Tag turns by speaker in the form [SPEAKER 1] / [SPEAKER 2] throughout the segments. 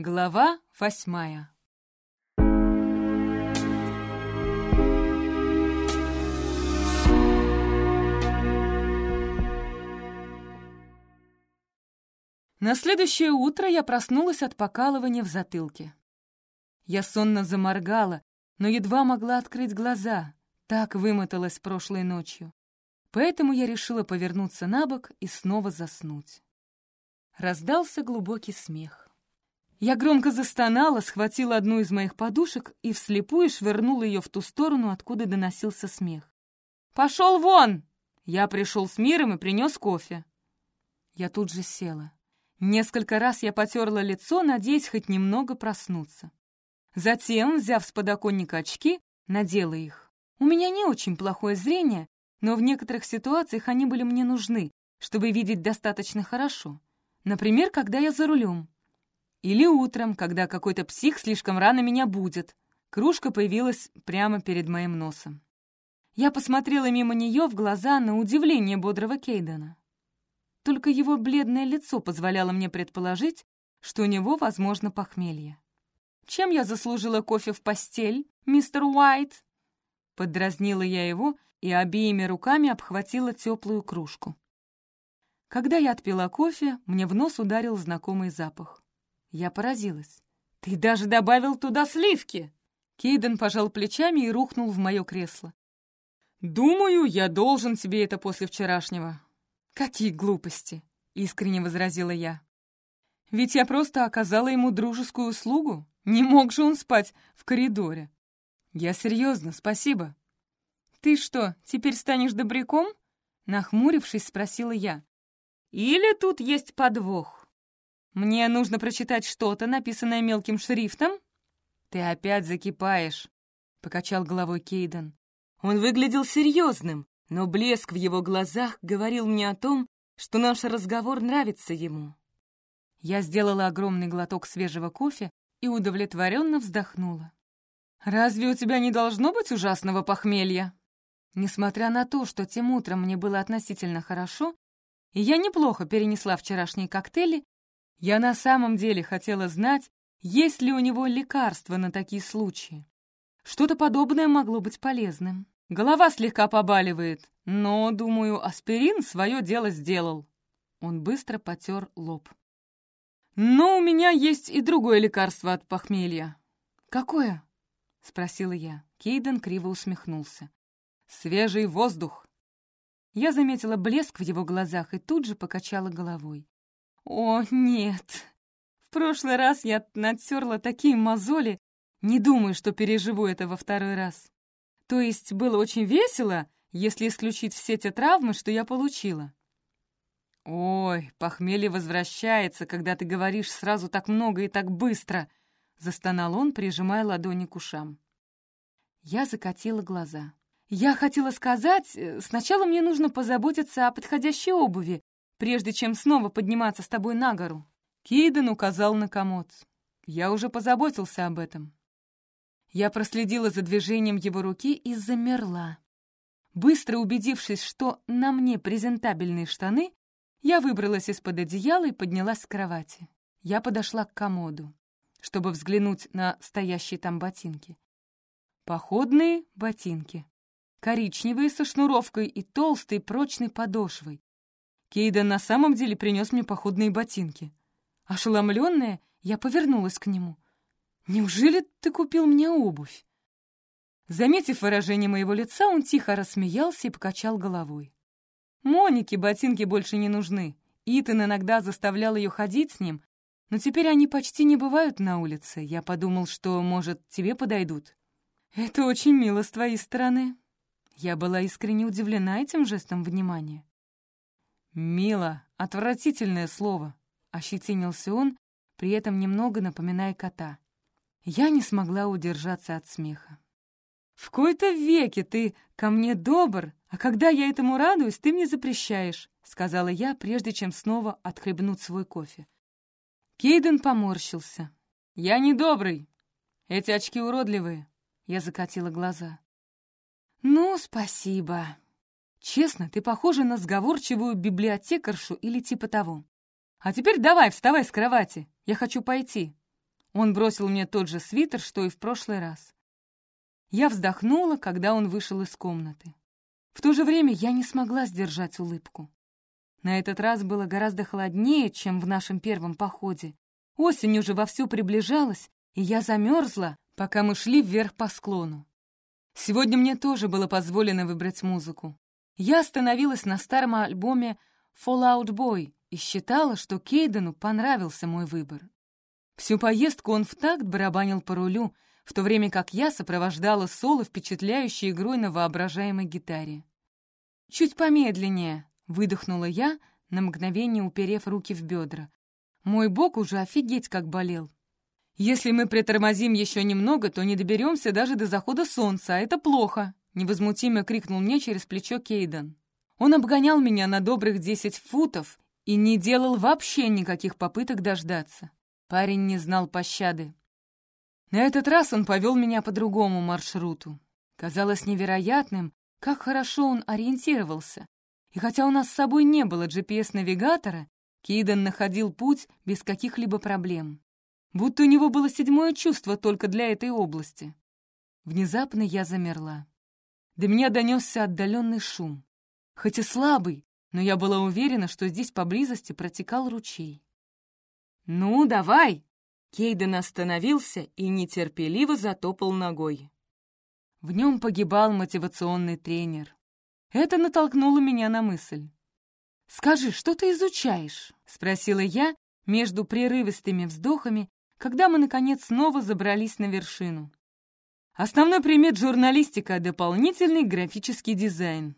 [SPEAKER 1] Глава восьмая На следующее утро я проснулась от покалывания в затылке. Я сонно заморгала, но едва могла открыть глаза, так вымоталась прошлой ночью. Поэтому я решила повернуться на бок и снова заснуть. Раздался глубокий смех. Я громко застонала, схватила одну из моих подушек и вслепую швырнула ее в ту сторону, откуда доносился смех. «Пошел вон!» Я пришел с миром и принес кофе. Я тут же села. Несколько раз я потерла лицо, надеясь хоть немного проснуться. Затем, взяв с подоконника очки, надела их. У меня не очень плохое зрение, но в некоторых ситуациях они были мне нужны, чтобы видеть достаточно хорошо. Например, когда я за рулем. Или утром, когда какой-то псих слишком рано меня будет. Кружка появилась прямо перед моим носом. Я посмотрела мимо нее в глаза на удивление бодрого Кейдена. Только его бледное лицо позволяло мне предположить, что у него, возможно, похмелье. «Чем я заслужила кофе в постель, мистер Уайт?» Поддразнила я его и обеими руками обхватила теплую кружку. Когда я отпила кофе, мне в нос ударил знакомый запах. Я поразилась. «Ты даже добавил туда сливки!» Кейден пожал плечами и рухнул в мое кресло. «Думаю, я должен тебе это после вчерашнего. «Какие глупости!» — искренне возразила я. «Ведь я просто оказала ему дружескую услугу. Не мог же он спать в коридоре». «Я серьезно, спасибо». «Ты что, теперь станешь добряком?» Нахмурившись, спросила я. «Или тут есть подвох? Мне нужно прочитать что-то, написанное мелким шрифтом?» «Ты опять закипаешь», — покачал головой Кейден. Он выглядел серьезным, но блеск в его глазах говорил мне о том, что наш разговор нравится ему. Я сделала огромный глоток свежего кофе и удовлетворенно вздохнула. «Разве у тебя не должно быть ужасного похмелья?» Несмотря на то, что тем утром мне было относительно хорошо, и я неплохо перенесла вчерашние коктейли, я на самом деле хотела знать, есть ли у него лекарства на такие случаи. Что-то подобное могло быть полезным. Голова слегка побаливает, но, думаю, аспирин свое дело сделал. Он быстро потер лоб. Но у меня есть и другое лекарство от похмелья. Какое? Спросила я. Кейден криво усмехнулся. Свежий воздух. Я заметила блеск в его глазах и тут же покачала головой. О, нет. В прошлый раз я натерла такие мозоли. Не думаю, что переживу это во второй раз. То есть было очень весело, если исключить все те травмы, что я получила. «Ой, похмелье возвращается, когда ты говоришь сразу так много и так быстро», — застонал он, прижимая ладони к ушам. Я закатила глаза. «Я хотела сказать, э, сначала мне нужно позаботиться о подходящей обуви, прежде чем снова подниматься с тобой на гору». Кейден указал на комод. «Я уже позаботился об этом. Я проследила за движением его руки и замерла. Быстро убедившись, что на мне презентабельные штаны, я выбралась из-под одеяла и поднялась с кровати. Я подошла к комоду, чтобы взглянуть на стоящие там ботинки. Походные ботинки. Коричневые со шнуровкой и толстой прочной подошвой. Кейда на самом деле принес мне походные ботинки. Ошеломленная, я повернулась к нему — Неужели ты купил мне обувь?» Заметив выражение моего лица, он тихо рассмеялся и покачал головой. «Монике ботинки больше не нужны. Итан иногда заставлял ее ходить с ним, но теперь они почти не бывают на улице. Я подумал, что, может, тебе подойдут». «Это очень мило с твоей стороны». Я была искренне удивлена этим жестом внимания. «Мило — отвратительное слово», — ощетинился он, при этом немного напоминая кота. Я не смогла удержаться от смеха. «В кои-то веке ты ко мне добр, а когда я этому радуюсь, ты мне запрещаешь», — сказала я, прежде чем снова отхлебнуть свой кофе. Кейден поморщился. «Я не добрый. Эти очки уродливые». Я закатила глаза. «Ну, спасибо. Честно, ты похожа на сговорчивую библиотекаршу или типа того. А теперь давай, вставай с кровати. Я хочу пойти». Он бросил мне тот же свитер, что и в прошлый раз. Я вздохнула, когда он вышел из комнаты. В то же время я не смогла сдержать улыбку. На этот раз было гораздо холоднее, чем в нашем первом походе. Осень уже вовсю приближалась, и я замерзла, пока мы шли вверх по склону. Сегодня мне тоже было позволено выбрать музыку. Я остановилась на старом альбоме Fallout Boy и считала, что Кейдену понравился мой выбор. Всю поездку он в такт барабанил по рулю, в то время как я сопровождала соло впечатляющей игрой на воображаемой гитаре. «Чуть помедленнее», — выдохнула я, на мгновение уперев руки в бедра. Мой бок уже офигеть как болел. «Если мы притормозим еще немного, то не доберемся даже до захода солнца, а это плохо», — невозмутимо крикнул мне через плечо Кейден. Он обгонял меня на добрых десять футов и не делал вообще никаких попыток дождаться. Парень не знал пощады. На этот раз он повел меня по другому маршруту. Казалось невероятным, как хорошо он ориентировался. И хотя у нас с собой не было GPS-навигатора, Кейден находил путь без каких-либо проблем. Будто у него было седьмое чувство только для этой области. Внезапно я замерла. До меня донесся отдаленный шум. Хоть и слабый, но я была уверена, что здесь поблизости протекал ручей. «Ну, давай!» Кейден остановился и нетерпеливо затопал ногой. В нем погибал мотивационный тренер. Это натолкнуло меня на мысль. «Скажи, что ты изучаешь?» — спросила я между прерывистыми вздохами, когда мы, наконец, снова забрались на вершину. Основной предмет журналистика — дополнительный графический дизайн.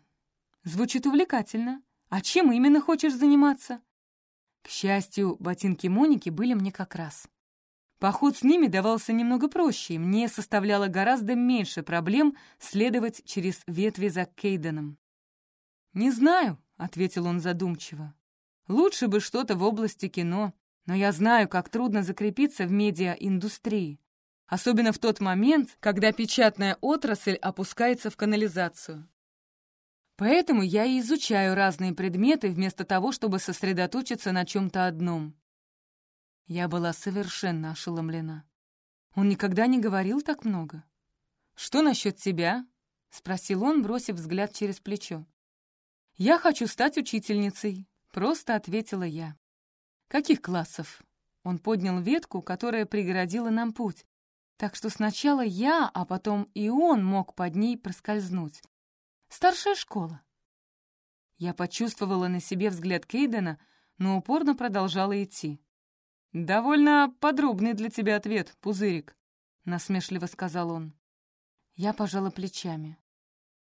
[SPEAKER 1] Звучит увлекательно. А чем именно хочешь заниматься? К счастью, ботинки Моники были мне как раз. Поход с ними давался немного проще, и мне составляло гораздо меньше проблем следовать через ветви за Кейденом. «Не знаю», ответил он задумчиво. «Лучше бы что-то в области кино, но я знаю, как трудно закрепиться в медиаиндустрии, особенно в тот момент, когда печатная отрасль опускается в канализацию. Поэтому я и изучаю разные предметы вместо того, чтобы сосредоточиться на чем-то одном». Я была совершенно ошеломлена. Он никогда не говорил так много. «Что насчет тебя?» — спросил он, бросив взгляд через плечо. «Я хочу стать учительницей», — просто ответила я. «Каких классов?» Он поднял ветку, которая преградила нам путь, так что сначала я, а потом и он мог под ней проскользнуть. «Старшая школа». Я почувствовала на себе взгляд Кейдена, но упорно продолжала идти. «Довольно подробный для тебя ответ, пузырик», — насмешливо сказал он. Я пожала плечами.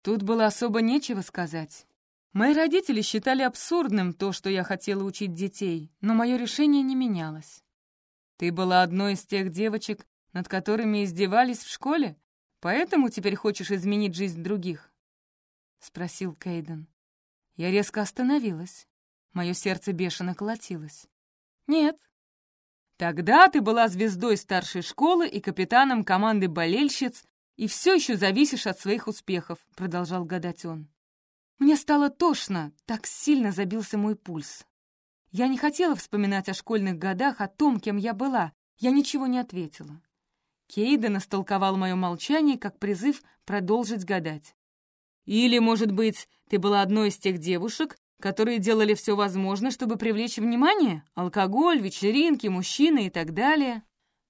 [SPEAKER 1] Тут было особо нечего сказать. Мои родители считали абсурдным то, что я хотела учить детей, но мое решение не менялось. Ты была одной из тех девочек, над которыми издевались в школе, поэтому теперь хочешь изменить жизнь других?» — спросил Кейден. Я резко остановилась. Мое сердце бешено колотилось. «Нет». «Тогда ты была звездой старшей школы и капитаном команды болельщиц, и все еще зависишь от своих успехов», — продолжал гадать он. Мне стало тошно, так сильно забился мой пульс. Я не хотела вспоминать о школьных годах, о том, кем я была. Я ничего не ответила. Кейден истолковал мое молчание как призыв продолжить гадать. «Или, может быть, ты была одной из тех девушек, которые делали все возможное, чтобы привлечь внимание? Алкоголь, вечеринки, мужчины и так далее?»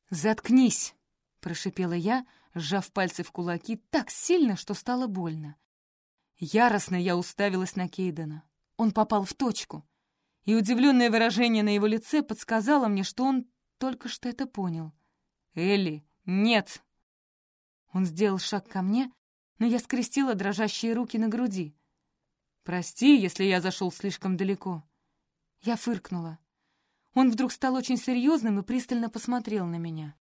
[SPEAKER 1] «Заткнись!» — прошипела я, сжав пальцы в кулаки так сильно, что стало больно. Яростно я уставилась на Кейдена. Он попал в точку. И удивленное выражение на его лице подсказало мне, что он только что это понял. «Элли, нет!» Он сделал шаг ко мне, но я скрестила дрожащие руки на груди. «Прости, если я зашел слишком далеко». Я фыркнула. Он вдруг стал очень серьезным и пристально посмотрел на меня.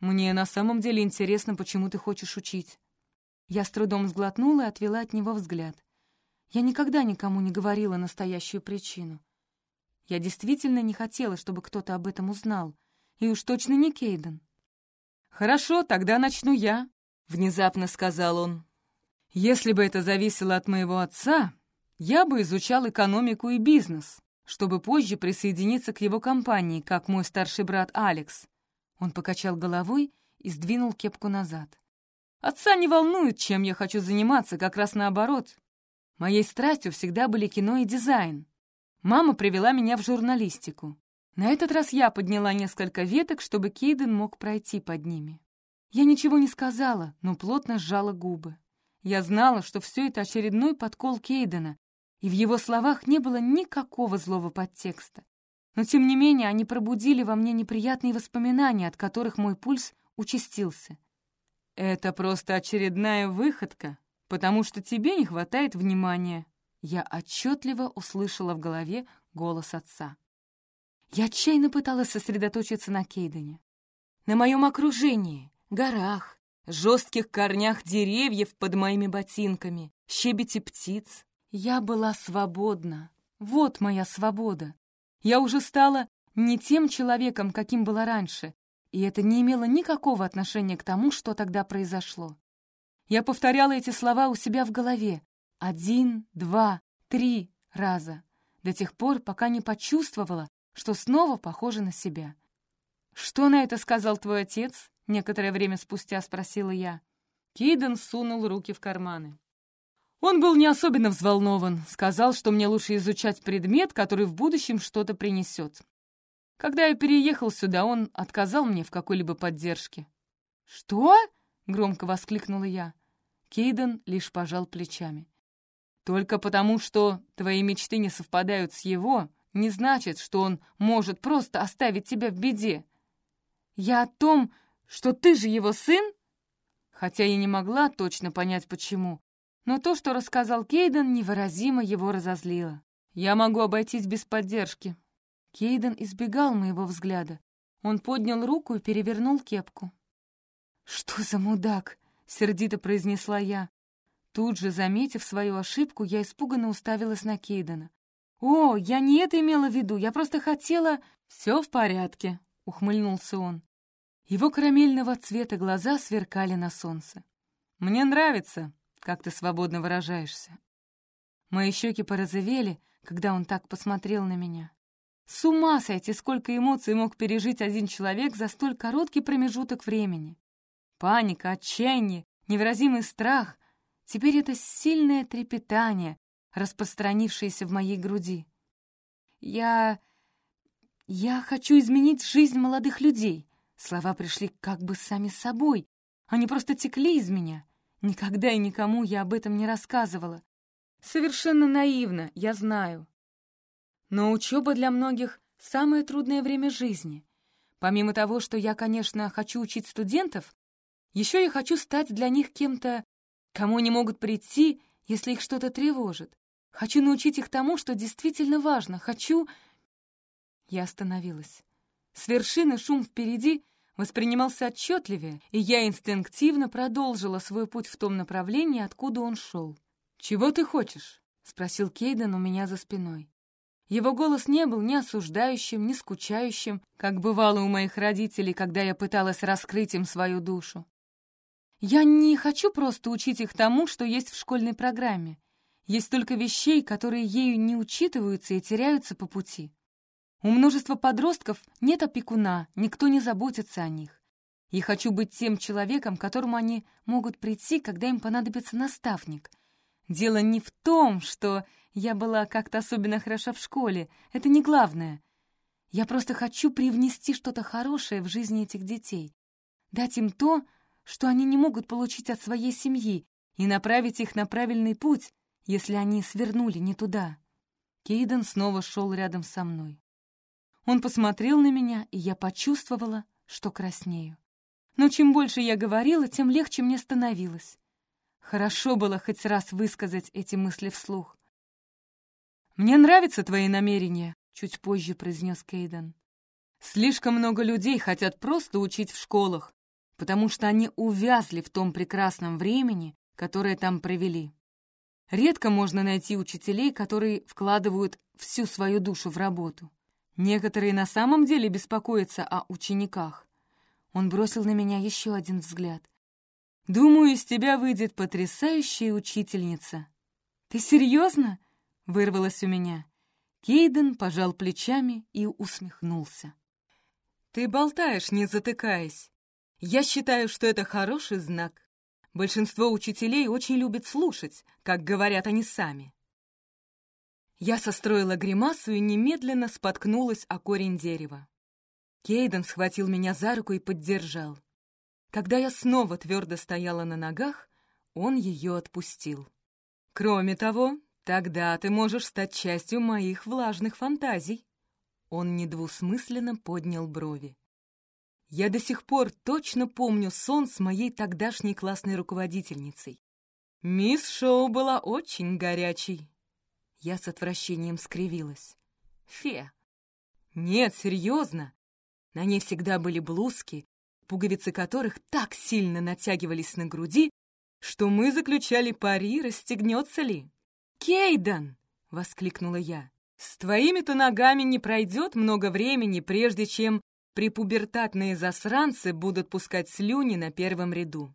[SPEAKER 1] «Мне на самом деле интересно, почему ты хочешь учить. Я с трудом сглотнула и отвела от него взгляд. Я никогда никому не говорила настоящую причину. Я действительно не хотела, чтобы кто-то об этом узнал. И уж точно не Кейден. «Хорошо, тогда начну я», — внезапно сказал он. «Если бы это зависело от моего отца, я бы изучал экономику и бизнес, чтобы позже присоединиться к его компании, как мой старший брат Алекс. Он покачал головой и сдвинул кепку назад. «Отца не волнует, чем я хочу заниматься, как раз наоборот. Моей страстью всегда были кино и дизайн. Мама привела меня в журналистику. На этот раз я подняла несколько веток, чтобы Кейден мог пройти под ними. Я ничего не сказала, но плотно сжала губы. Я знала, что все это очередной подкол Кейдена, и в его словах не было никакого злого подтекста. Но, тем не менее, они пробудили во мне неприятные воспоминания, от которых мой пульс участился. «Это просто очередная выходка, потому что тебе не хватает внимания», я отчетливо услышала в голове голос отца. Я отчаянно пыталась сосредоточиться на Кейдене. На моем окружении, горах, жестких корнях деревьев под моими ботинками, щебете птиц. Я была свободна. Вот моя свобода. Я уже стала не тем человеком, каким была раньше, и это не имело никакого отношения к тому, что тогда произошло. Я повторяла эти слова у себя в голове. Один, два, три раза. До тех пор, пока не почувствовала, что снова похожа на себя. «Что на это сказал твой отец?» — некоторое время спустя спросила я. Кейден сунул руки в карманы. Он был не особенно взволнован, сказал, что мне лучше изучать предмет, который в будущем что-то принесет. Когда я переехал сюда, он отказал мне в какой-либо поддержке. «Что?» — громко воскликнула я. Кейден лишь пожал плечами. «Только потому, что твои мечты не совпадают с его, не значит, что он может просто оставить тебя в беде. Я о том, что ты же его сын?» Хотя я не могла точно понять, почему. Но то, что рассказал Кейден, невыразимо его разозлило. «Я могу обойтись без поддержки». Кейден избегал моего взгляда. Он поднял руку и перевернул кепку. «Что за мудак?» — сердито произнесла я. Тут же, заметив свою ошибку, я испуганно уставилась на Кейдена. «О, я не это имела в виду, я просто хотела...» «Все в порядке», — ухмыльнулся он. Его карамельного цвета глаза сверкали на солнце. «Мне нравится, как ты свободно выражаешься». Мои щеки порозовели, когда он так посмотрел на меня. С ума сойти, сколько эмоций мог пережить один человек за столь короткий промежуток времени. Паника, отчаяние, невыразимый страх. Теперь это сильное трепетание, распространившееся в моей груди. Я... я хочу изменить жизнь молодых людей. Слова пришли как бы сами собой. Они просто текли из меня. Никогда и никому я об этом не рассказывала. Совершенно наивно, я знаю. Но учеба для многих — самое трудное время жизни. Помимо того, что я, конечно, хочу учить студентов, еще я хочу стать для них кем-то, кому они могут прийти, если их что-то тревожит. Хочу научить их тому, что действительно важно. Хочу... Я остановилась. С вершины шум впереди воспринимался отчетливее, и я инстинктивно продолжила свой путь в том направлении, откуда он шел. «Чего ты хочешь?» — спросил Кейден у меня за спиной. Его голос не был ни осуждающим, ни скучающим, как бывало у моих родителей, когда я пыталась раскрыть им свою душу. Я не хочу просто учить их тому, что есть в школьной программе. Есть только вещей, которые ею не учитываются и теряются по пути. У множества подростков нет опекуна, никто не заботится о них. Я хочу быть тем человеком, к которому они могут прийти, когда им понадобится наставник. Дело не в том, что я была как-то особенно хороша в школе, это не главное. Я просто хочу привнести что-то хорошее в жизни этих детей, дать им то, что они не могут получить от своей семьи, и направить их на правильный путь, если они свернули не туда. Кейден снова шел рядом со мной. Он посмотрел на меня, и я почувствовала, что краснею. Но чем больше я говорила, тем легче мне становилось. Хорошо было хоть раз высказать эти мысли вслух. «Мне нравятся твои намерения», — чуть позже произнес Кейден. «Слишком много людей хотят просто учить в школах, потому что они увязли в том прекрасном времени, которое там провели. Редко можно найти учителей, которые вкладывают всю свою душу в работу. Некоторые на самом деле беспокоятся о учениках. Он бросил на меня еще один взгляд. «Думаю, из тебя выйдет потрясающая учительница». «Ты серьезно?» вырвалось у меня. Кейден пожал плечами и усмехнулся. Ты болтаешь, не затыкаясь. Я считаю, что это хороший знак. Большинство учителей очень любят слушать, как говорят они сами. Я состроила гримасу и немедленно споткнулась о корень дерева. Кейден схватил меня за руку и поддержал. Когда я снова твердо стояла на ногах, он ее отпустил. «Кроме того, тогда ты можешь стать частью моих влажных фантазий». Он недвусмысленно поднял брови. Я до сих пор точно помню сон с моей тогдашней классной руководительницей. Мисс Шоу была очень горячей. Я с отвращением скривилась. Фе. Нет, серьезно. На ней всегда были блузки, пуговицы которых так сильно натягивались на груди, что мы заключали пари, расстегнется ли. «Кейден!» — воскликнула я. «С твоими-то ногами не пройдет много времени, прежде чем припубертатные засранцы будут пускать слюни на первом ряду.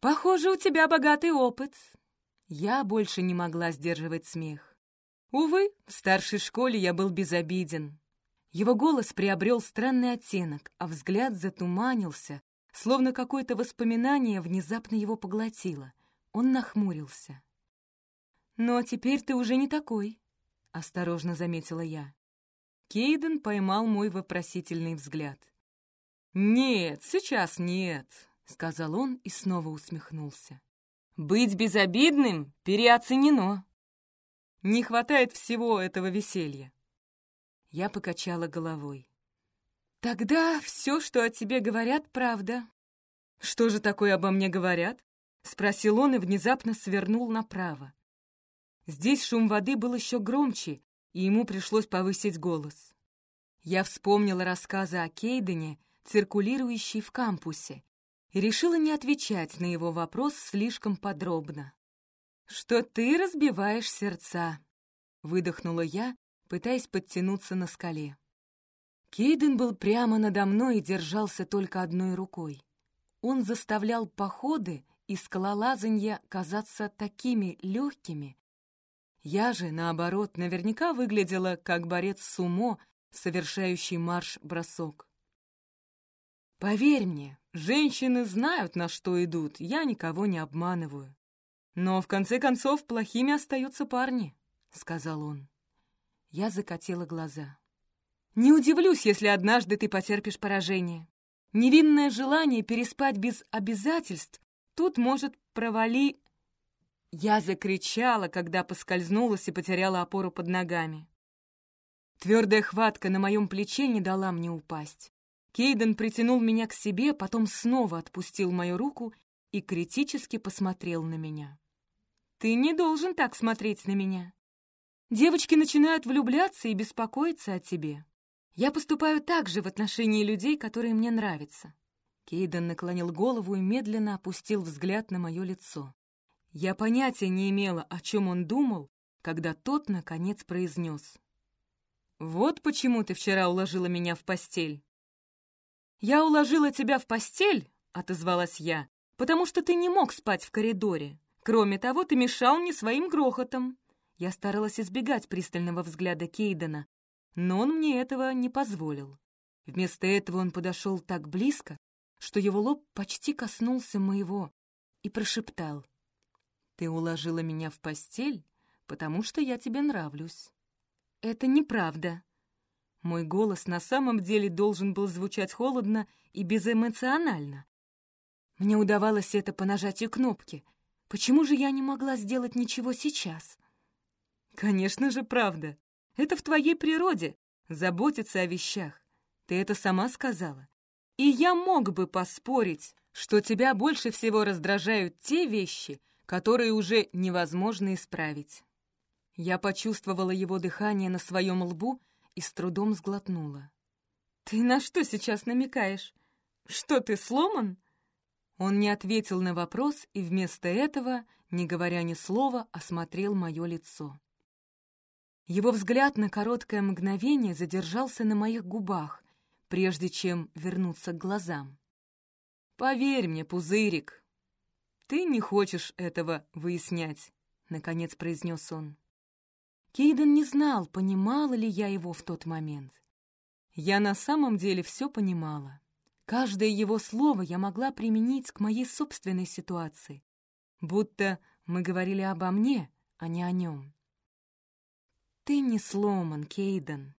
[SPEAKER 1] «Похоже, у тебя богатый опыт». Я больше не могла сдерживать смех. Увы, в старшей школе я был безобиден. Его голос приобрел странный оттенок, а взгляд затуманился, словно какое-то воспоминание внезапно его поглотило. Он нахмурился. «Но теперь ты уже не такой», — осторожно заметила я. Кейден поймал мой вопросительный взгляд. «Нет, сейчас нет», — сказал он и снова усмехнулся. «Быть безобидным переоценено. Не хватает всего этого веселья». Я покачала головой. «Тогда все, что о тебе говорят, правда». «Что же такое обо мне говорят?» — спросил он и внезапно свернул направо. Здесь шум воды был еще громче, и ему пришлось повысить голос. Я вспомнила рассказы о Кейдене, циркулирующие в кампусе, и решила не отвечать на его вопрос слишком подробно. «Что ты разбиваешь сердца?» — выдохнула я, пытаясь подтянуться на скале. Кейден был прямо надо мной и держался только одной рукой. Он заставлял походы и скалолазанья казаться такими легкими, я же, наоборот, наверняка выглядела как борец сумо, совершающий марш-бросок. Поверь мне, женщины знают, на что идут, я никого не обманываю. Но, в конце концов, плохими остаются парни, — сказал он. Я закатила глаза. Не удивлюсь, если однажды ты потерпишь поражение. Невинное желание переспать без обязательств тут может провали... Я закричала, когда поскользнулась и потеряла опору под ногами. Твердая хватка на моем плече не дала мне упасть. Кейден притянул меня к себе, потом снова отпустил мою руку и критически посмотрел на меня. «Ты не должен так смотреть на меня. Девочки начинают влюбляться и беспокоиться о тебе. Я поступаю так же в отношении людей, которые мне нравятся». Кейден наклонил голову и медленно опустил взгляд на мое лицо. Я понятия не имела, о чем он думал, когда тот, наконец, произнес. «Вот почему ты вчера уложила меня в постель». «Я уложила тебя в постель», — отозвалась я, «потому что ты не мог спать в коридоре. Кроме того, ты мешал мне своим грохотом». Я старалась избегать пристального взгляда Кейдена, но он мне этого не позволил. Вместо этого он подошел так близко, что его лоб почти коснулся моего, и прошептал — ты уложила меня в постель, потому что я тебе нравлюсь. Это неправда. Мой голос на самом деле должен был звучать холодно и безэмоционально. Мне удавалось это по нажатию кнопки. Почему же я не могла сделать ничего сейчас? Конечно же, правда. Это в твоей природе — заботиться о вещах. Ты это сама сказала. И я мог бы поспорить, что тебя больше всего раздражают те вещи, которые уже невозможно исправить. Я почувствовала его дыхание на своем лбу и с трудом сглотнула. «Ты на что сейчас намекаешь? Что, ты сломан?» Он не ответил на вопрос и вместо этого, не говоря ни слова, осмотрел мое лицо. Его взгляд на короткое мгновение задержался на моих губах, прежде чем вернуться к глазам. «Поверь мне, пузырик, «Ты не хочешь этого выяснять», — наконец произнес он. Кейден не знал, понимала ли я его в тот момент. Я на самом деле все понимала. Каждое его слово я могла применить к моей собственной ситуации, будто мы говорили обо мне, а не о нем. «Ты не сломан, Кейден.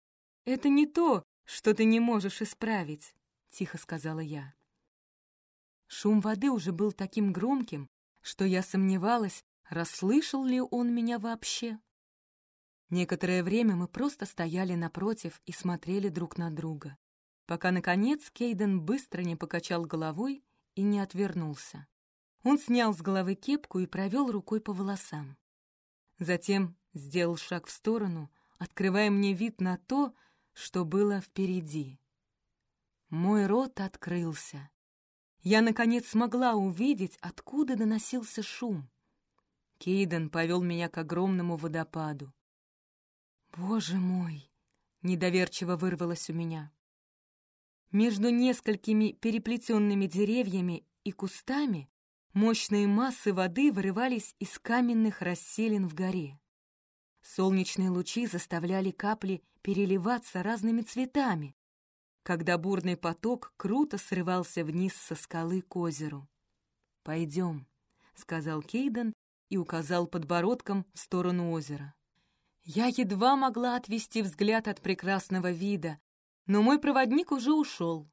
[SPEAKER 1] Это не то, что ты не можешь исправить», — тихо сказала я. Шум воды уже был таким громким, что я сомневалась, расслышал ли он меня вообще. Некоторое время мы просто стояли напротив и смотрели друг на друга, пока, наконец, Кейден быстро не покачал головой и не отвернулся. Он снял с головы кепку и провел рукой по волосам. Затем сделал шаг в сторону, открывая мне вид на то, что было впереди. Мой рот открылся. Я, наконец, смогла увидеть, откуда доносился шум. Кейден повел меня к огромному водопаду. «Боже мой!» — недоверчиво вырвалось у меня. Между несколькими переплетенными деревьями и кустами мощные массы воды вырывались из каменных расселин в горе. Солнечные лучи заставляли капли переливаться разными цветами, когда бурный поток круто срывался вниз со скалы к озеру. «Пойдем», — сказал Кейден и указал подбородком в сторону озера. Я едва могла отвести взгляд от прекрасного вида, но мой проводник уже ушел.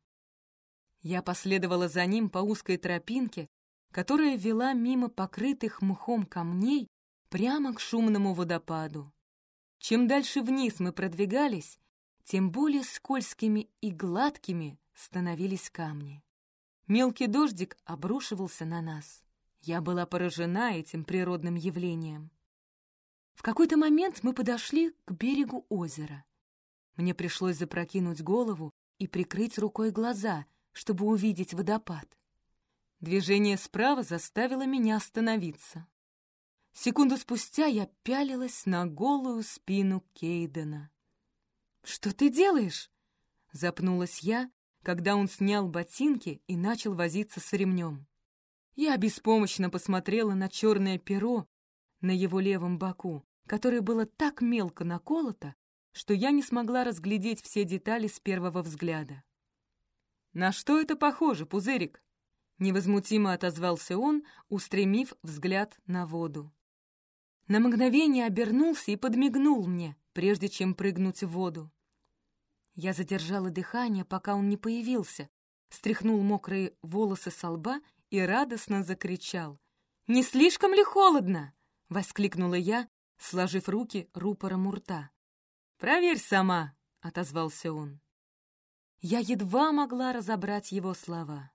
[SPEAKER 1] Я последовала за ним по узкой тропинке, которая вела мимо покрытых мхом камней прямо к шумному водопаду. Чем дальше вниз мы продвигались, тем более скользкими и гладкими становились камни. Мелкий дождик обрушивался на нас. Я была поражена этим природным явлением. В какой-то момент мы подошли к берегу озера. Мне пришлось запрокинуть голову и прикрыть рукой глаза, чтобы увидеть водопад. Движение справа заставило меня остановиться. Секунду спустя я пялилась на голую спину Кейдена. «Что ты делаешь?» — запнулась я, когда он снял ботинки и начал возиться с ремнем. Я беспомощно посмотрела на черное перо на его левом боку, которое было так мелко наколото, что я не смогла разглядеть все детали с первого взгляда. «На что это похоже, пузырик?» Невозмутимо отозвался он, устремив взгляд на воду. На мгновение обернулся и подмигнул мне, прежде чем прыгнуть в воду. Я задержала дыхание, пока он не появился, стряхнул мокрые волосы со лба и радостно закричал. «Не слишком ли холодно?» — воскликнула я, сложив руки рупором у рта. «Проверь сама», — отозвался он. Я едва могла разобрать его слова.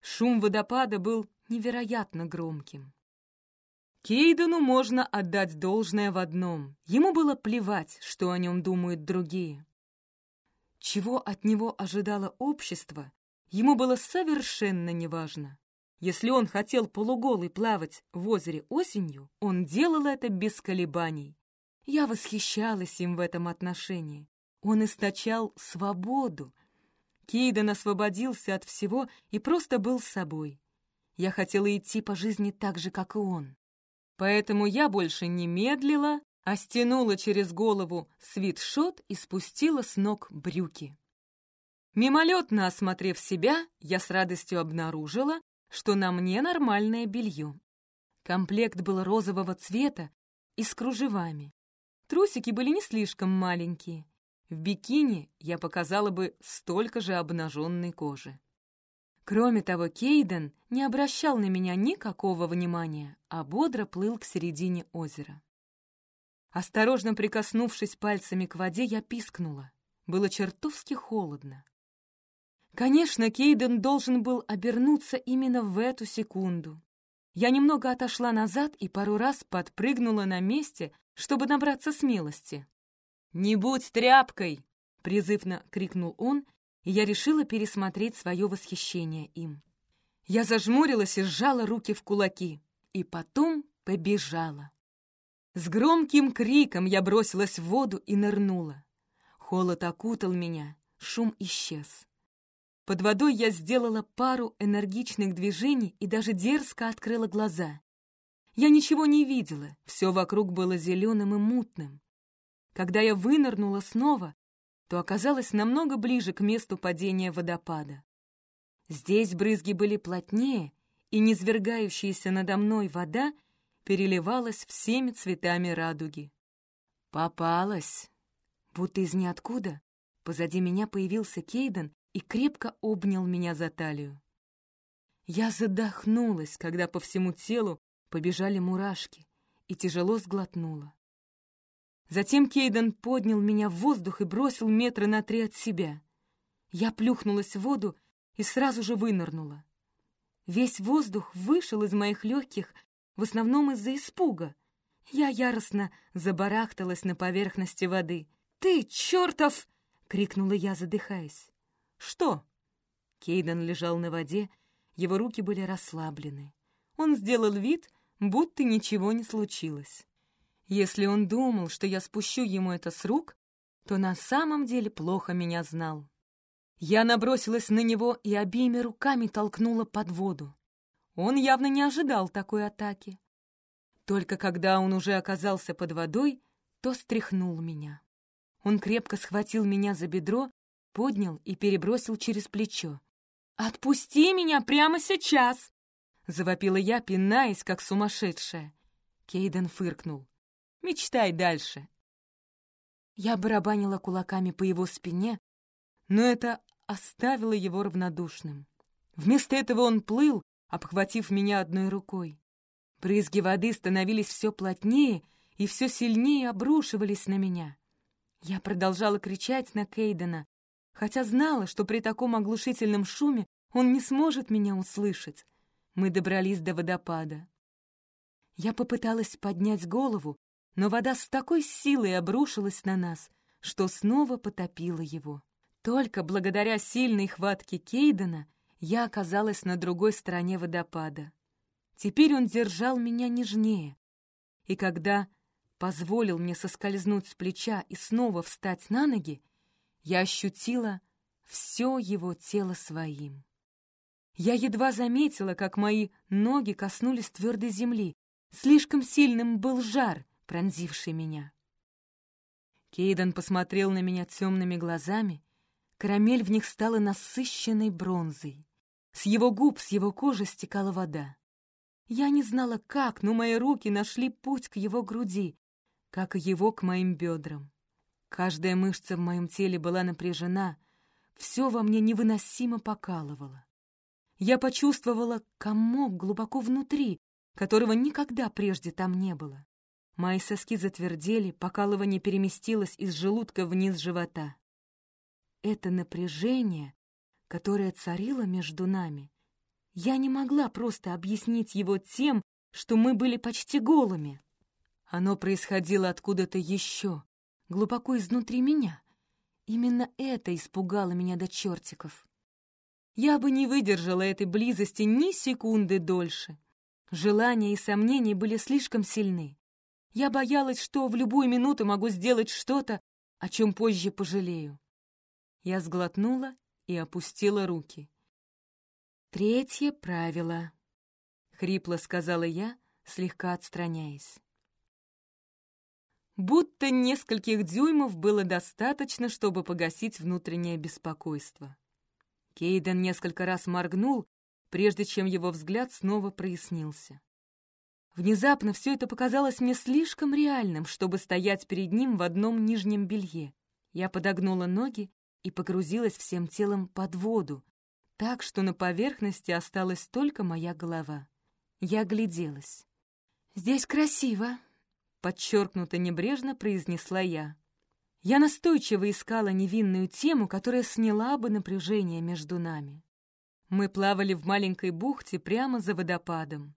[SPEAKER 1] Шум водопада был невероятно громким. Кейдену можно отдать должное в одном. Ему было плевать, что о нем думают другие. Чего от него ожидало общество, ему было совершенно неважно. Если он хотел полуголый плавать в озере осенью, он делал это без колебаний. Я восхищалась им в этом отношении. Он источал свободу. Кейден освободился от всего и просто был собой. Я хотела идти по жизни так же, как и он. Поэтому я больше не медлила, а стянула через голову свитшот и спустила с ног брюки. Мимолетно осмотрев себя, я с радостью обнаружила, что на мне нормальное белье. Комплект был розового цвета и с кружевами. Трусики были не слишком маленькие. В бикини я показала бы столько же обнаженной кожи. Кроме того, Кейден не обращал на меня никакого внимания, а бодро плыл к середине озера. Осторожно прикоснувшись пальцами к воде, я пискнула. Было чертовски холодно. Конечно, Кейден должен был обернуться именно в эту секунду. Я немного отошла назад и пару раз подпрыгнула на месте, чтобы набраться смелости. «Не будь тряпкой!» — призывно крикнул он, и я решила пересмотреть свое восхищение им. Я зажмурилась и сжала руки в кулаки, и потом побежала. С громким криком я бросилась в воду и нырнула. Холод окутал меня, шум исчез. Под водой я сделала пару энергичных движений и даже дерзко открыла глаза. Я ничего не видела, все вокруг было зеленым и мутным. Когда я вынырнула снова, то оказалась намного ближе к месту падения водопада. Здесь брызги были плотнее, и низвергающаяся надо мной вода переливалась всеми цветами радуги. Попалась! Будто из ниоткуда позади меня появился Кейден и крепко обнял меня за талию. Я задохнулась, когда по всему телу побежали мурашки, и тяжело сглотнула. Затем Кейден поднял меня в воздух и бросил метра на три от себя. Я плюхнулась в воду и сразу же вынырнула. Весь воздух вышел из моих легких, в основном из-за испуга. Я яростно забарахталась на поверхности воды. «Ты, чертов!» — крикнула я, задыхаясь. «Что?» Кейден лежал на воде, его руки были расслаблены. Он сделал вид, будто ничего не случилось. Если он думал, что я спущу ему это с рук, то на самом деле плохо меня знал. Я набросилась на него и обеими руками толкнула под воду. Он явно не ожидал такой атаки. Только когда он уже оказался под водой, то стряхнул меня. Он крепко схватил меня за бедро, поднял и перебросил через плечо. «Отпусти меня прямо сейчас!» — завопила я, пинаясь, как сумасшедшая. Кейден фыркнул. Мечтай дальше. Я барабанила кулаками по его спине, но это оставило его равнодушным. Вместо этого он плыл, обхватив меня одной рукой. Брызги воды становились все плотнее и все сильнее обрушивались на меня. Я продолжала кричать на Кейдена, хотя знала, что при таком оглушительном шуме он не сможет меня услышать. Мы добрались до водопада. Я попыталась поднять голову, но вода с такой силой обрушилась на нас, что снова потопила его. Только благодаря сильной хватке Кейдена я оказалась на другой стороне водопада. Теперь он держал меня нежнее, и когда позволил мне соскользнуть с плеча и снова встать на ноги, я ощутила все его тело своим. Я едва заметила, как мои ноги коснулись твердой земли. Слишком сильным был жар, пронзивший меня. Кейден посмотрел на меня темными глазами, карамель в них стала насыщенной бронзой. С его губ, с его кожи стекала вода. Я не знала, как, но мои руки нашли путь к его груди, как и его к моим бедрам. Каждая мышца в моем теле была напряжена, все во мне невыносимо покалывало. Я почувствовала комок глубоко внутри, которого никогда прежде там не было. Мои соски затвердели, покалывание переместилось из желудка вниз живота. Это напряжение, которое царило между нами, я не могла просто объяснить его тем, что мы были почти голыми. Оно происходило откуда-то еще, глубоко изнутри меня. Именно это испугало меня до чертиков. Я бы не выдержала этой близости ни секунды дольше. Желания и сомнения были слишком сильны. Я боялась, что в любую минуту могу сделать что-то, о чем позже пожалею. Я сглотнула и опустила руки. «Третье правило», — хрипло сказала я, слегка отстраняясь. Будто нескольких дюймов было достаточно, чтобы погасить внутреннее беспокойство. Кейден несколько раз моргнул, прежде чем его взгляд снова прояснился. Внезапно все это показалось мне слишком реальным, чтобы стоять перед ним в одном нижнем белье. Я подогнула ноги и погрузилась всем телом под воду, так что на поверхности осталась только моя голова. Я гляделась. «Здесь красиво», — подчеркнуто небрежно произнесла я. Я настойчиво искала невинную тему, которая сняла бы напряжение между нами. Мы плавали в маленькой бухте прямо за водопадом.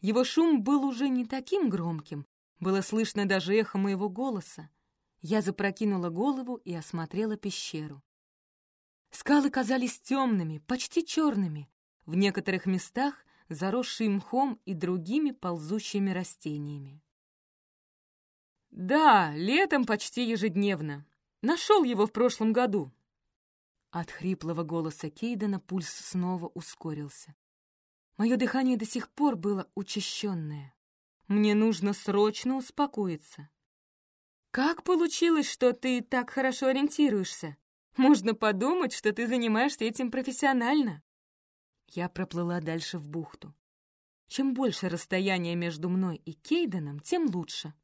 [SPEAKER 1] Его шум был уже не таким громким, было слышно даже эхо моего голоса. Я запрокинула голову и осмотрела пещеру. Скалы казались темными, почти черными, в некоторых местах заросшие мхом и другими ползущими растениями. «Да, летом почти ежедневно. Нашел его в прошлом году». От хриплого голоса Кейдена пульс снова ускорился. Мое дыхание до сих пор было учащенное. Мне нужно срочно успокоиться. Как получилось, что ты так хорошо ориентируешься? Можно подумать, что ты занимаешься этим профессионально. Я проплыла дальше в бухту. Чем больше расстояние между мной и Кейденом, тем лучше.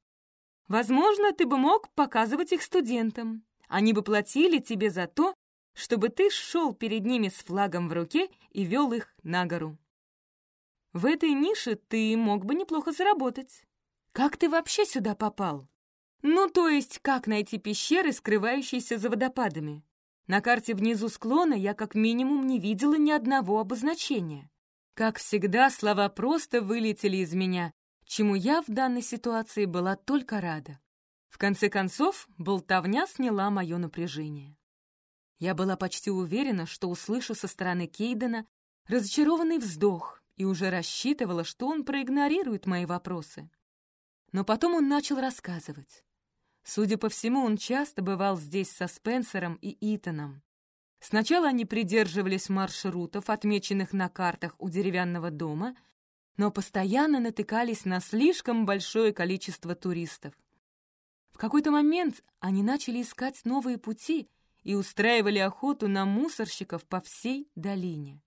[SPEAKER 1] Возможно, ты бы мог показывать их студентам. Они бы платили тебе за то, чтобы ты шел перед ними с флагом в руке и вел их на гору. В этой нише ты мог бы неплохо заработать. Как ты вообще сюда попал? Ну, то есть, как найти пещеры, скрывающиеся за водопадами? На карте внизу склона я как минимум не видела ни одного обозначения. Как всегда, слова просто вылетели из меня, чему я в данной ситуации была только рада. В конце концов, болтовня сняла мое напряжение. Я была почти уверена, что услышу со стороны Кейдена разочарованный вздох и уже рассчитывала, что он проигнорирует мои вопросы. Но потом он начал рассказывать. Судя по всему, он часто бывал здесь со Спенсером и Итаном. Сначала они придерживались маршрутов, отмеченных на картах у деревянного дома, но постоянно натыкались на слишком большое количество туристов. В какой-то момент они начали искать новые пути и устраивали охоту на мусорщиков по всей долине.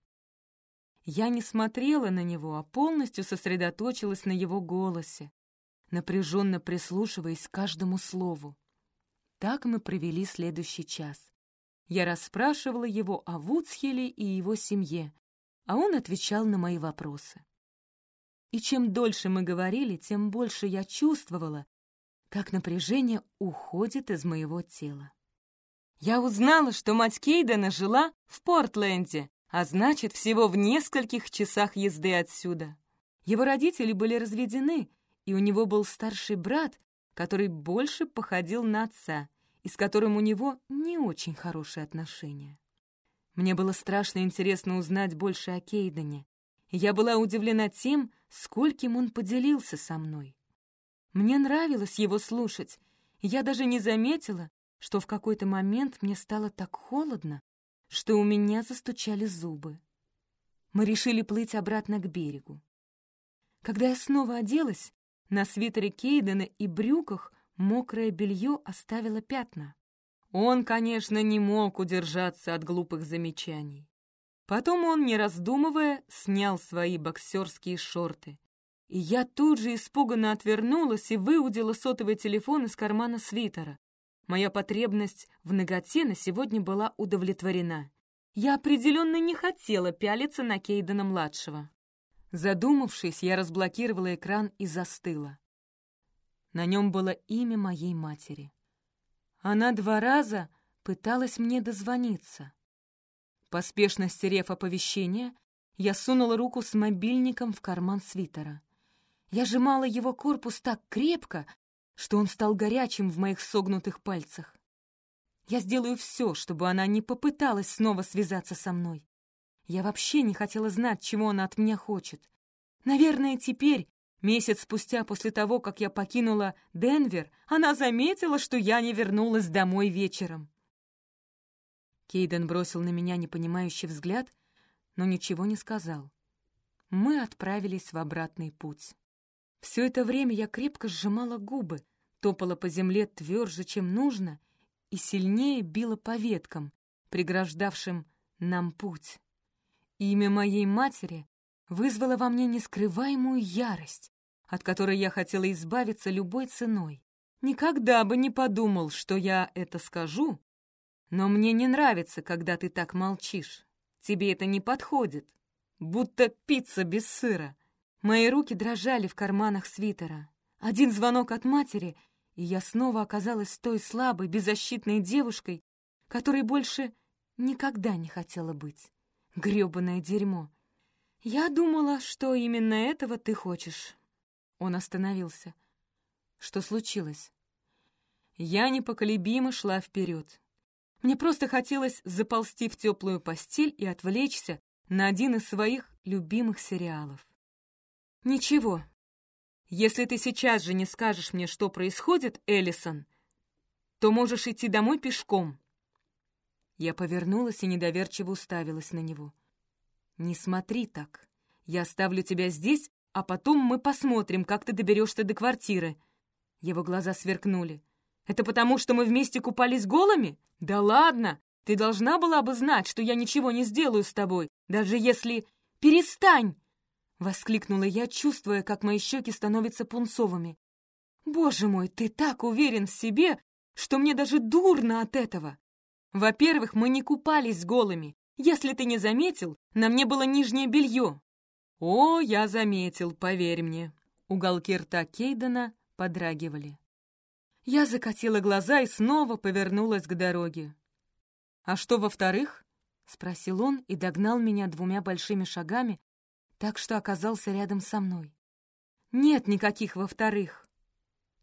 [SPEAKER 1] Я не смотрела на него, а полностью сосредоточилась на его голосе, напряженно прислушиваясь к каждому слову. Так мы провели следующий час. Я расспрашивала его о Вудсхеле и его семье, а он отвечал на мои вопросы. И чем дольше мы говорили, тем больше я чувствовала, как напряжение уходит из моего тела. Я узнала, что мать Кейдена жила в Портленде, а значит, всего в нескольких часах езды отсюда. Его родители были разведены, и у него был старший брат, который больше походил на отца, и с которым у него не очень хорошие отношения. Мне было страшно интересно узнать больше о Кейдене, я была удивлена тем, скольким он поделился со мной. Мне нравилось его слушать, я даже не заметила, что в какой-то момент мне стало так холодно, что у меня застучали зубы. Мы решили плыть обратно к берегу. Когда я снова оделась, на свитере Кейдена и брюках мокрое белье оставило пятна. Он, конечно, не мог удержаться от глупых замечаний. Потом он, не раздумывая, снял свои боксерские шорты. И я тут же испуганно отвернулась и выудила сотовый телефон из кармана свитера. Моя потребность в ноготе на сегодня была удовлетворена. Я определенно не хотела пялиться на Кейдена-младшего. Задумавшись, я разблокировала экран и застыла. На нем было имя моей матери. Она два раза пыталась мне дозвониться. Поспешно стерев оповещение, я сунула руку с мобильником в карман свитера. Я сжимала его корпус так крепко, что он стал горячим в моих согнутых пальцах. Я сделаю все, чтобы она не попыталась снова связаться со мной. Я вообще не хотела знать, чего она от меня хочет. Наверное, теперь, месяц спустя после того, как я покинула Денвер, она заметила, что я не вернулась домой вечером. Кейден бросил на меня непонимающий взгляд, но ничего не сказал. Мы отправились в обратный путь. Все это время я крепко сжимала губы, топала по земле тверже, чем нужно, и сильнее била по веткам, преграждавшим нам путь. Имя моей матери вызвало во мне нескрываемую ярость, от которой я хотела избавиться любой ценой. Никогда бы не подумал, что я это скажу, но мне не нравится, когда ты так молчишь. Тебе это не подходит, будто пицца без сыра. Мои руки дрожали в карманах свитера. Один звонок от матери, и я снова оказалась той слабой, беззащитной девушкой, которой больше никогда не хотела быть грёбаное дерьмо. Я думала, что именно этого ты хочешь. Он остановился. Что случилось? Я непоколебимо шла вперед. Мне просто хотелось заползти в теплую постель и отвлечься на один из своих любимых сериалов. Ничего. Если ты сейчас же не скажешь мне, что происходит, Эллисон, то можешь идти домой пешком. Я повернулась и недоверчиво уставилась на него. «Не смотри так. Я оставлю тебя здесь, а потом мы посмотрим, как ты доберешься до квартиры». Его глаза сверкнули. Это потому, что мы вместе купались голыми? Да ладно! Ты должна была бы знать, что я ничего не сделаю с тобой, даже если... Перестань!» Воскликнула я, чувствуя, как мои щеки становятся пунцовыми. «Боже мой, ты так уверен в себе, что мне даже дурно от этого! Во-первых, мы не купались голыми. Если ты не заметил, на мне было нижнее белье». «О, я заметил, поверь мне». Уголки рта Кейдена подрагивали. Я закатила глаза и снова повернулась к дороге. «А что во-вторых?» — спросил он и догнал меня двумя большими шагами, так что оказался рядом со мной. «Нет никаких во-вторых».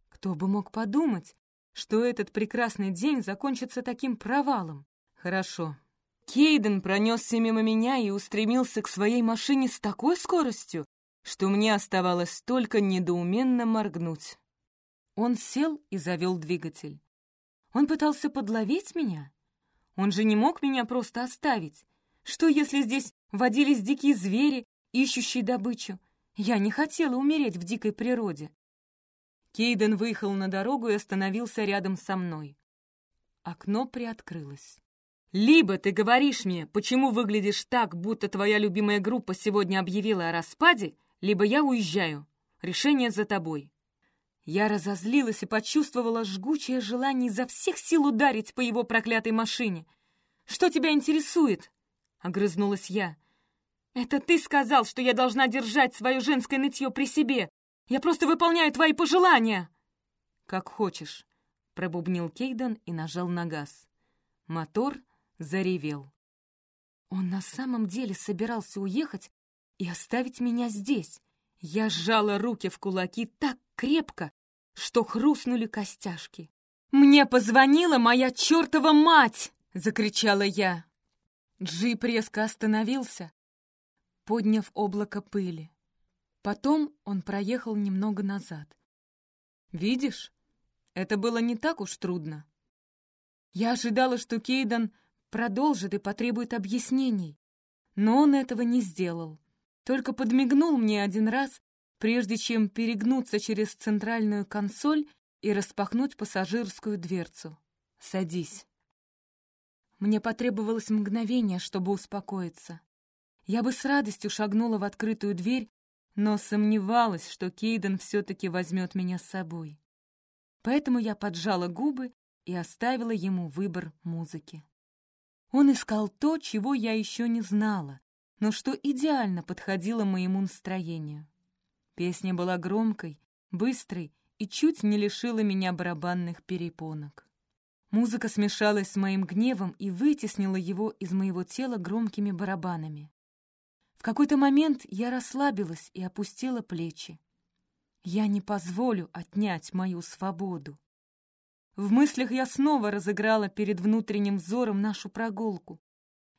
[SPEAKER 1] Кто бы мог подумать, что этот прекрасный день закончится таким провалом? Хорошо. Кейден пронесся мимо меня и устремился к своей машине с такой скоростью, что мне оставалось только недоуменно моргнуть. Он сел и завел двигатель. Он пытался подловить меня? Он же не мог меня просто оставить. Что, если здесь водились дикие звери, ищущие добычу? Я не хотела умереть в дикой природе. Кейден выехал на дорогу и остановился рядом со мной. Окно приоткрылось. «Либо ты говоришь мне, почему выглядишь так, будто твоя любимая группа сегодня объявила о распаде, либо я уезжаю. Решение за тобой». Я разозлилась и почувствовала жгучее желание изо всех сил ударить по его проклятой машине. «Что тебя интересует?» — огрызнулась я. «Это ты сказал, что я должна держать свое женское нытье при себе, я просто выполняю твои пожелания!» «Как хочешь», — пробубнил Кейден и нажал на газ. Мотор заревел. Он на самом деле собирался уехать и оставить меня здесь. Я сжала руки в кулаки так крепко, что хрустнули костяшки. «Мне позвонила моя чертова мать!» — закричала я. Джип резко остановился, подняв облако пыли. Потом он проехал немного назад. «Видишь, это было не так уж трудно. Я ожидала, что Кейден продолжит и потребует объяснений, но он этого не сделал, только подмигнул мне один раз, прежде чем перегнуться через центральную консоль и распахнуть пассажирскую дверцу. «Садись». Мне потребовалось мгновение, чтобы успокоиться. Я бы с радостью шагнула в открытую дверь но сомневалась, что Кейден все-таки возьмет меня с собой. Поэтому я поджала губы и оставила ему выбор музыки. Он искал то, чего я еще не знала, но что идеально подходило моему настроению. Песня была громкой, быстрой и чуть не лишила меня барабанных перепонок. Музыка смешалась с моим гневом и вытеснила его из моего тела громкими барабанами. Какой-то момент я расслабилась и опустила плечи. Я не позволю отнять мою свободу. В мыслях я снова разыграла перед внутренним взором нашу прогулку.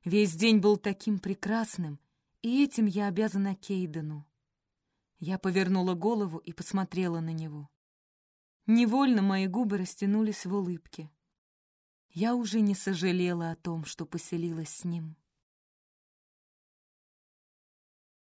[SPEAKER 1] Весь день был таким прекрасным, и этим я обязана Кейдену. Я повернула голову и посмотрела на него. Невольно мои губы растянулись в улыбке. Я уже не сожалела о том, что поселилась с ним.